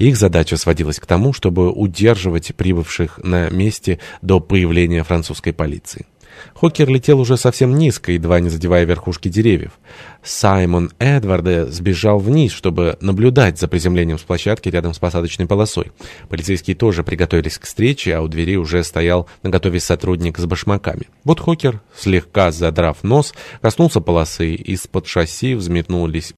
Их задача сводилась к тому, чтобы удерживать прибывших на месте до появления французской полиции. Хокер летел уже совсем низко, едва не задевая верхушки деревьев. Саймон Эдварда сбежал вниз, чтобы наблюдать за приземлением с площадки рядом с посадочной полосой. Полицейские тоже приготовились к встрече, а у двери уже стоял на готове сотрудник с башмаками. Вот Хокер, слегка задрав нос, коснулся полосы, из-под шасси взметнулись